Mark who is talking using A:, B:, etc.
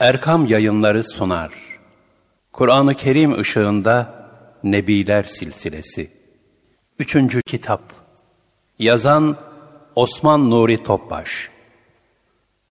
A: Erkam Yayınları sunar. Kur'an-ı Kerim ışığında Nebiler Silsilesi. Üçüncü kitap. Yazan Osman Nuri Topbaş.